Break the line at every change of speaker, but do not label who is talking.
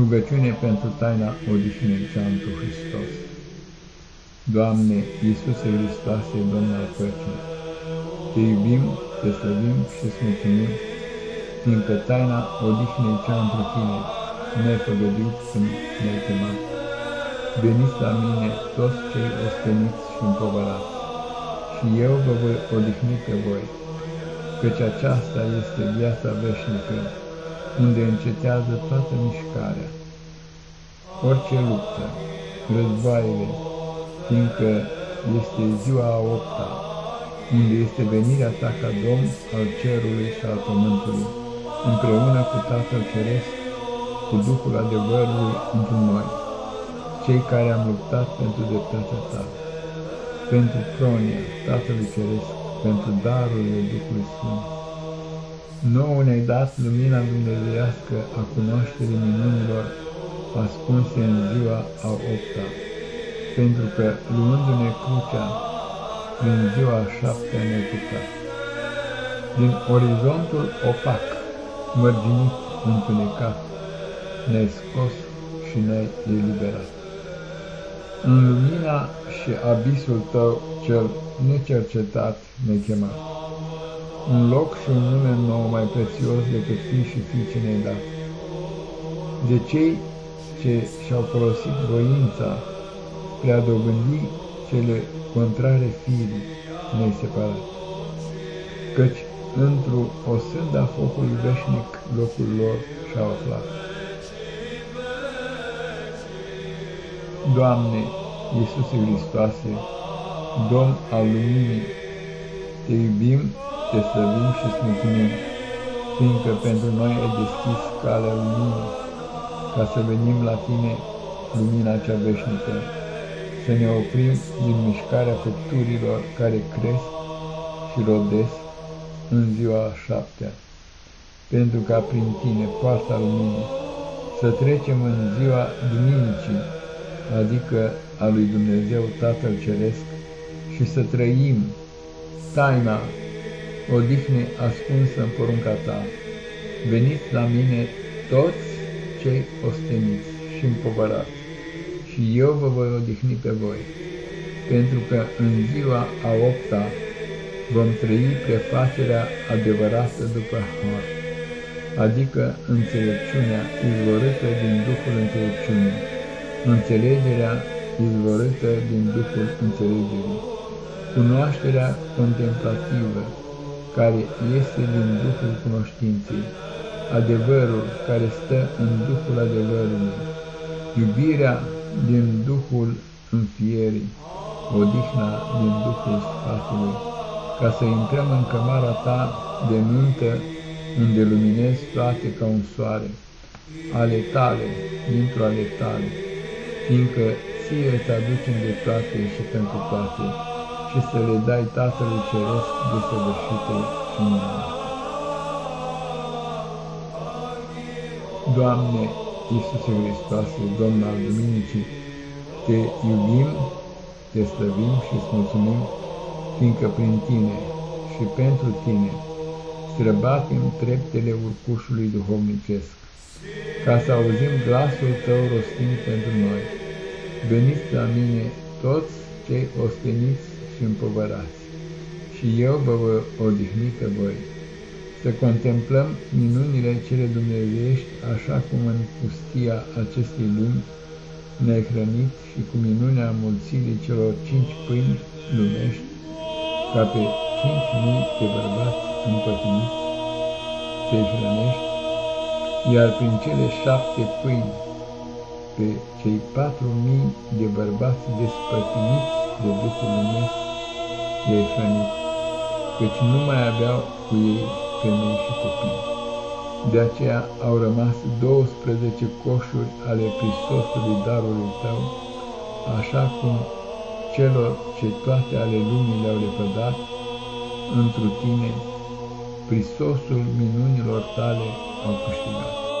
Rugăciune pentru taina odihnei cea întru Hristos. Doamne, Iisuse Hristoase, Domn al păcii, Te iubim, Te slăvim și îți mulțumim, fiindcă taina odihnei cea întru Tine ne-ai făgăduit când ne-ai chemat. Veniți la mine toți cei osteniți și împovărați, și eu vă voi odihni pe voi, căci aceasta este viața veșnică, unde încetează toată mișcarea. Orice luptă, războaiele, fiindcă este ziua a opta, unde este venirea ta ca Domn al cerului și al pământului, împreună cu Tatăl Ceresc, cu Duhul adevărului într noi, cei care am luptat pentru dreptatea ta, pentru pronia Tatălui Ceresc, pentru darurile Duhului Sfânt Nouă ne-ai dat lumina dumnezeiască a cunoașterii minunilor ascunse în ziua a opta, pentru că, luându-ne crucea, prin ziua a șaptea ne purtat. Din orizontul opac, mărginit, întunecat, ne-ai scos și ne-ai eliberat. În lumina și abisul tău cel necercetat ne-ai chemat un loc și un nume nou mai prețios decât fii și fiice ne dat. De cei ce și-au folosit voința spre a dobândi cele contrare firii ne separat, căci într-o o sânda focului veșnic locul lor și-au aflat. Doamne, Iisuse Hristoase, Domn al luminii, Te iubim te slăvim și îți mulțumim, fiindcă pentru noi ai deschis calea luminii, ca să venim la tine, lumina cea veșnică, să ne oprim din mișcarea făpturilor care cresc și rodesc în ziua a șaptea, pentru ca prin tine, poarta luminii, să trecem în ziua duminicii, adică a lui Dumnezeu Tatăl Ceresc, și să trăim taina odihne ascunsă în porunca ta. Veniți la mine toți cei osteniți și împovărați, și eu vă voi odihni pe voi, pentru că în ziua a opta vom trăi prefacerea adevărată după har, adică înțelepciunea izvorâtă din Duhul înțelepciunii, înțelegerea izvorâtă din Duhul înțelegerii, cunoașterea contemplativă, care este din Duhul cunoștinței, adevărul care stă în Duhul adevărului, iubirea din Duhul înfierii, odihna din Duhul sfatului, ca să intrăm în cămara ta de nuntă, unde luminezi toate ca un soare, ale tale, dintr-o ale tale, fiindcă ție îți aducem de toate și pentru toate, și să le dai Tatălui Ceresc de săvârșite și minune. Doamne, Iisuse Hristoase, Domn al Duminicii, Te iubim, Te slăvim și îți mulțumim, fiindcă prin Tine și pentru Tine străbatem treptele urcușului duhovnicesc, ca să auzim glasul Tău rostind pentru noi. Veniți la mine toți cei osteniți și împovărați, și eu vă voi odihni pe voi. Să contemplăm minunile cele dumnezeiești, așa cum în pustia acestei lumi ne-ai hrănit și cu minunea mulțirii celor cinci pâini lumești, ca pe cinci mii de bărbați împătimiți să-i hrănești, iar prin cele șapte pâini pe cei patru mii de bărbați despătimiți de Duhul Lumesc i-ai hrănit, căci nu mai aveau cu ei femei și copii. De aceea au rămas 12 coșuri ale prisosului darului tău, așa cum celor ce toate ale lumii le-au lepădat, întru tine, prisosul minunilor tale au câștigat.